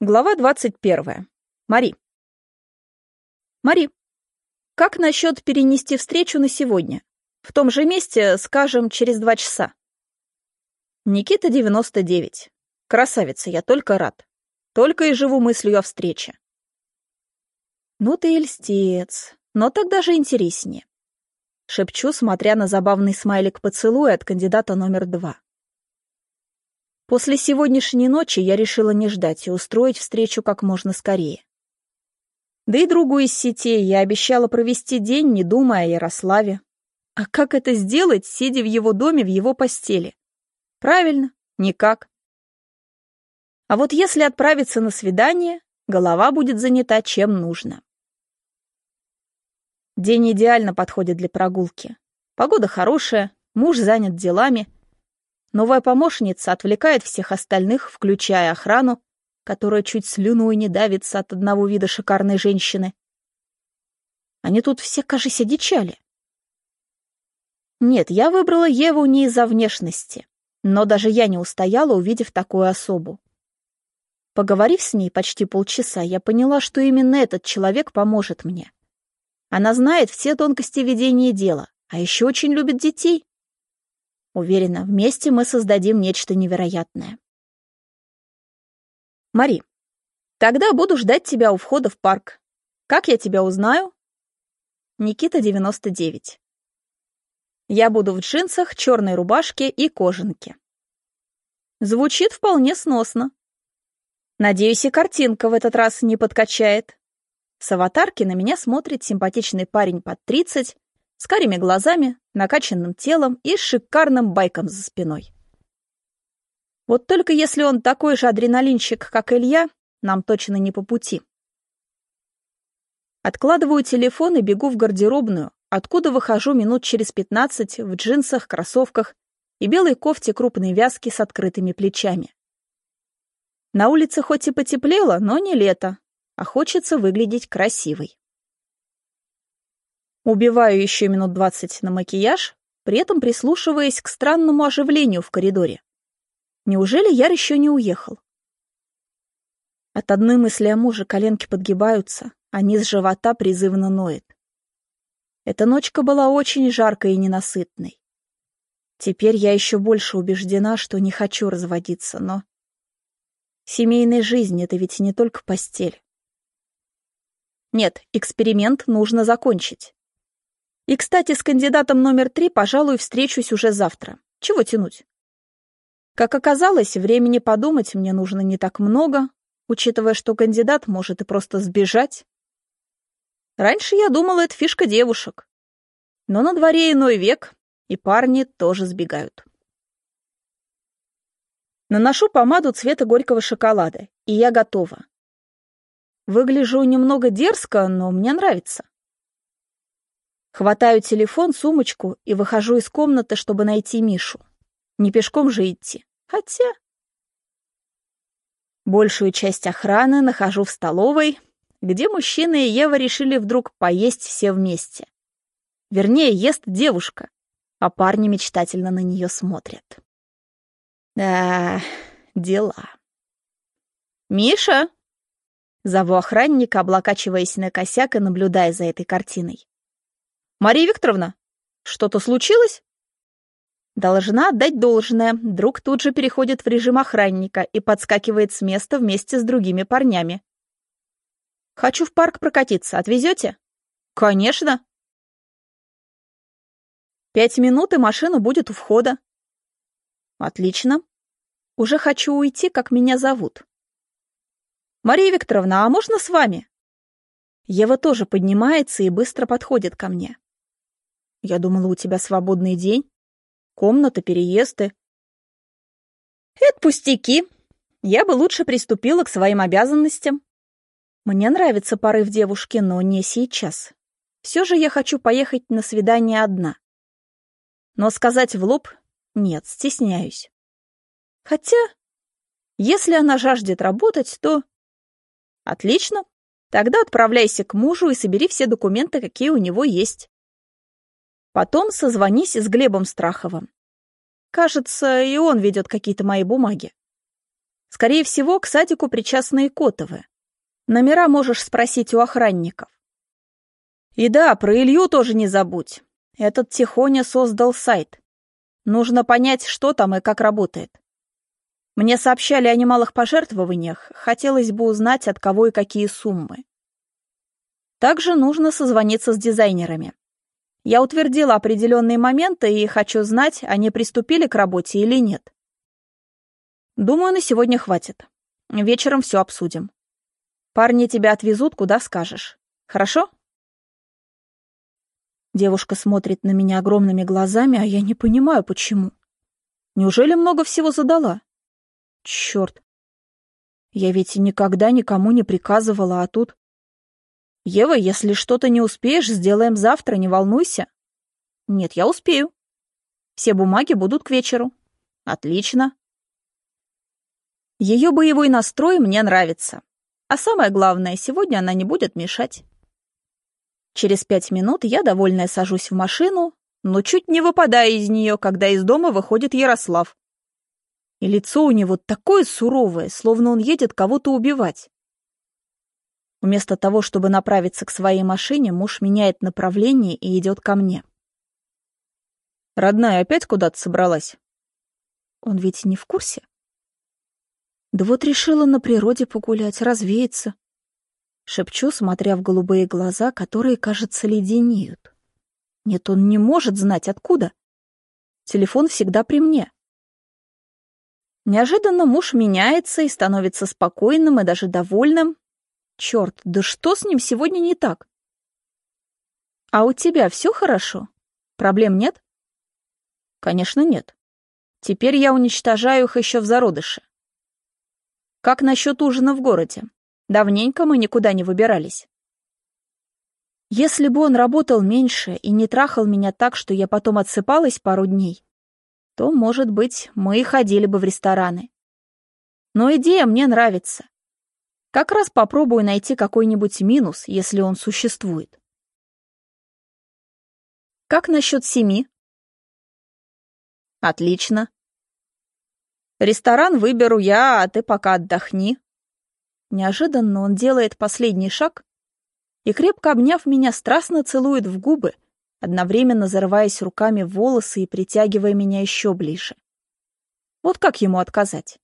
Глава 21. Мари. Мари, как насчет перенести встречу на сегодня? В том же месте, скажем, через два часа. Никита, 99. Красавица, я только рад. Только и живу мыслью о встрече. Ну ты и льстец, но тогда же интереснее. Шепчу, смотря на забавный смайлик поцелуя от кандидата номер два. После сегодняшней ночи я решила не ждать и устроить встречу как можно скорее. Да и другу из сетей я обещала провести день, не думая о Ярославе. А как это сделать, сидя в его доме, в его постели? Правильно, никак. А вот если отправиться на свидание, голова будет занята чем нужно. День идеально подходит для прогулки. Погода хорошая, муж занят делами — Новая помощница отвлекает всех остальных, включая охрану, которая чуть слюной не давится от одного вида шикарной женщины. Они тут все, кажется, дичали. Нет, я выбрала Еву не из-за внешности, но даже я не устояла, увидев такую особу. Поговорив с ней почти полчаса, я поняла, что именно этот человек поможет мне. Она знает все тонкости ведения дела, а еще очень любит детей. Уверена, вместе мы создадим нечто невероятное. Мари, тогда буду ждать тебя у входа в парк. Как я тебя узнаю? Никита, 99. Я буду в джинсах, черной рубашке и кожанке. Звучит вполне сносно. Надеюсь, и картинка в этот раз не подкачает. С аватарки на меня смотрит симпатичный парень под 30 с карими глазами, накачанным телом и шикарным байком за спиной. Вот только если он такой же адреналинщик, как Илья, нам точно не по пути. Откладываю телефон и бегу в гардеробную, откуда выхожу минут через пятнадцать в джинсах, кроссовках и белой кофте крупной вязки с открытыми плечами. На улице хоть и потеплело, но не лето, а хочется выглядеть красивой. Убиваю еще минут двадцать на макияж, при этом прислушиваясь к странному оживлению в коридоре. Неужели Яр еще не уехал? От одной мысли о муже коленки подгибаются, а низ живота призывно ноет. Эта ночка была очень жаркой и ненасытной. Теперь я еще больше убеждена, что не хочу разводиться, но... Семейная жизнь — это ведь не только постель. Нет, эксперимент нужно закончить. И, кстати, с кандидатом номер три, пожалуй, встречусь уже завтра. Чего тянуть? Как оказалось, времени подумать мне нужно не так много, учитывая, что кандидат может и просто сбежать. Раньше я думала, это фишка девушек. Но на дворе иной век, и парни тоже сбегают. Наношу помаду цвета горького шоколада, и я готова. Выгляжу немного дерзко, но мне нравится. Хватаю телефон, сумочку и выхожу из комнаты, чтобы найти Мишу. Не пешком же идти. Хотя... Большую часть охраны нахожу в столовой, где мужчина и Ева решили вдруг поесть все вместе. Вернее, ест девушка, а парни мечтательно на нее смотрят. Да, дела. «Миша!» Зову охранника, облокачиваясь на косяк и наблюдая за этой картиной. «Мария Викторовна, что-то случилось?» Должна отдать должное. Друг тут же переходит в режим охранника и подскакивает с места вместе с другими парнями. «Хочу в парк прокатиться. Отвезете?» «Конечно!» «Пять минут, и машина будет у входа». «Отлично. Уже хочу уйти, как меня зовут». «Мария Викторовна, а можно с вами?» Ева тоже поднимается и быстро подходит ко мне. Я думала, у тебя свободный день. Комната, переезды. Это пустяки. Я бы лучше приступила к своим обязанностям. Мне нравится порыв девушки, но не сейчас. Все же я хочу поехать на свидание одна. Но сказать в лоб нет, стесняюсь. Хотя, если она жаждет работать, то... Отлично. Тогда отправляйся к мужу и собери все документы, какие у него есть. Потом созвонись с Глебом Страховым. Кажется, и он ведет какие-то мои бумаги. Скорее всего, к садику причастны и Котовы. Номера можешь спросить у охранников. И да, про Илью тоже не забудь. Этот Тихоня создал сайт. Нужно понять, что там и как работает. Мне сообщали о немалых пожертвованиях, хотелось бы узнать, от кого и какие суммы. Также нужно созвониться с дизайнерами. Я утвердила определенные моменты и хочу знать, они приступили к работе или нет. Думаю, на сегодня хватит. Вечером все обсудим. Парни тебя отвезут, куда скажешь. Хорошо? Девушка смотрит на меня огромными глазами, а я не понимаю, почему. Неужели много всего задала? Черт. Я ведь никогда никому не приказывала, а тут... Ева, если что-то не успеешь, сделаем завтра, не волнуйся. Нет, я успею. Все бумаги будут к вечеру. Отлично. Ее боевой настрой мне нравится. А самое главное, сегодня она не будет мешать. Через пять минут я, довольная, сажусь в машину, но чуть не выпадая из нее, когда из дома выходит Ярослав. И лицо у него такое суровое, словно он едет кого-то убивать. Вместо того, чтобы направиться к своей машине, муж меняет направление и идет ко мне. «Родная, опять куда-то собралась?» Он ведь не в курсе? Да вот решила на природе погулять, развеяться. Шепчу, смотря в голубые глаза, которые, кажется, леденеют. Нет, он не может знать, откуда. Телефон всегда при мне. Неожиданно муж меняется и становится спокойным и даже довольным, Черт, да что с ним сегодня не так? А у тебя все хорошо? Проблем нет? Конечно, нет. Теперь я уничтожаю их еще в зародыше. Как насчет ужина в городе? Давненько мы никуда не выбирались. Если бы он работал меньше и не трахал меня так, что я потом отсыпалась пару дней, то, может быть, мы и ходили бы в рестораны. Но идея мне нравится. Как раз попробую найти какой-нибудь минус, если он существует. Как насчет семи? Отлично. Ресторан выберу я, а ты пока отдохни. Неожиданно он делает последний шаг и, крепко обняв меня, страстно целует в губы, одновременно зарываясь руками в волосы и притягивая меня еще ближе. Вот как ему отказать?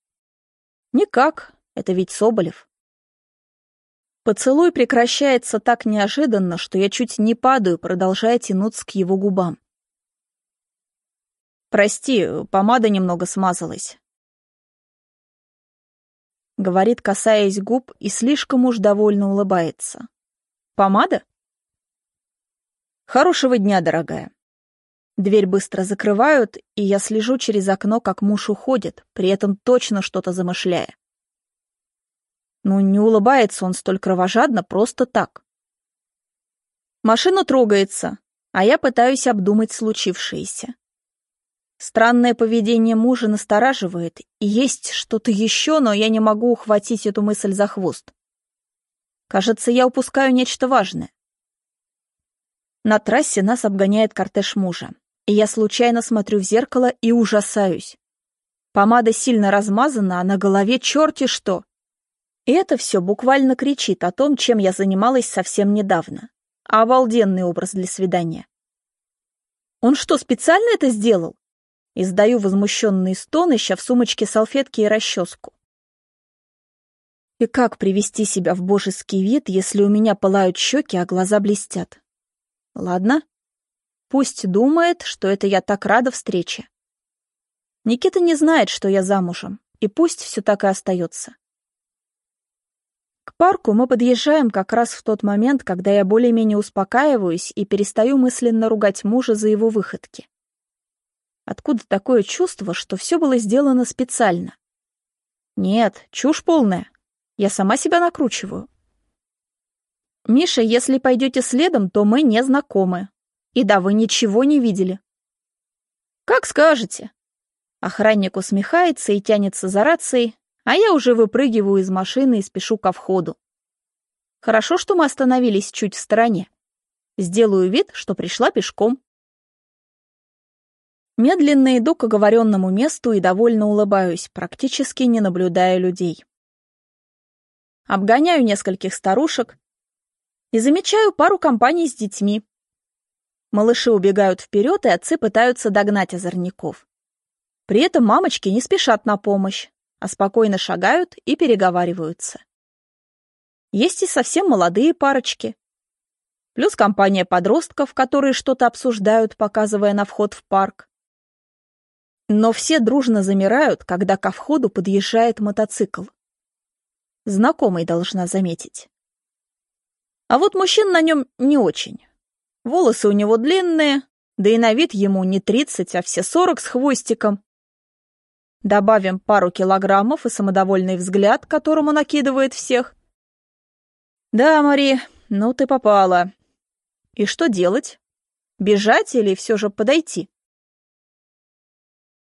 Никак, это ведь Соболев. Поцелуй прекращается так неожиданно, что я чуть не падаю, продолжая тянуться к его губам. «Прости, помада немного смазалась», — говорит, касаясь губ, и слишком уж довольно улыбается. «Помада?» «Хорошего дня, дорогая». Дверь быстро закрывают, и я слежу через окно, как муж уходит, при этом точно что-то замышляя. Ну, не улыбается он столь кровожадно просто так. Машина трогается, а я пытаюсь обдумать случившееся. Странное поведение мужа настораживает, и есть что-то еще, но я не могу ухватить эту мысль за хвост. Кажется, я упускаю нечто важное. На трассе нас обгоняет кортеж мужа, и я случайно смотрю в зеркало и ужасаюсь. Помада сильно размазана, а на голове черти что. И это все буквально кричит о том, чем я занималась совсем недавно. Обалденный образ для свидания. Он что, специально это сделал? Издаю возмущенный стон, ища в сумочке салфетки и расческу. И как привести себя в божеский вид, если у меня пылают щеки, а глаза блестят? Ладно. Пусть думает, что это я так рада встрече. Никита не знает, что я замужем, и пусть все так и остается. К парку мы подъезжаем как раз в тот момент, когда я более-менее успокаиваюсь и перестаю мысленно ругать мужа за его выходки. Откуда такое чувство, что все было сделано специально? Нет, чушь полная. Я сама себя накручиваю. Миша, если пойдете следом, то мы не знакомы. И да, вы ничего не видели. Как скажете. Охранник усмехается и тянется за рацией, а я уже выпрыгиваю из машины и спешу ко входу. Хорошо, что мы остановились чуть в стороне. Сделаю вид, что пришла пешком. Медленно иду к оговоренному месту и довольно улыбаюсь, практически не наблюдая людей. Обгоняю нескольких старушек и замечаю пару компаний с детьми. Малыши убегают вперед, и отцы пытаются догнать озорников. При этом мамочки не спешат на помощь, а спокойно шагают и переговариваются. Есть и совсем молодые парочки. Плюс компания подростков, которые что-то обсуждают, показывая на вход в парк. Но все дружно замирают, когда ко входу подъезжает мотоцикл. Знакомый должна заметить. А вот мужчин на нем не очень. Волосы у него длинные, да и на вид ему не 30, а все 40 с хвостиком. Добавим пару килограммов и самодовольный взгляд, которому накидывает всех. Да, Мари, ну ты попала. И что делать? Бежать или все же подойти?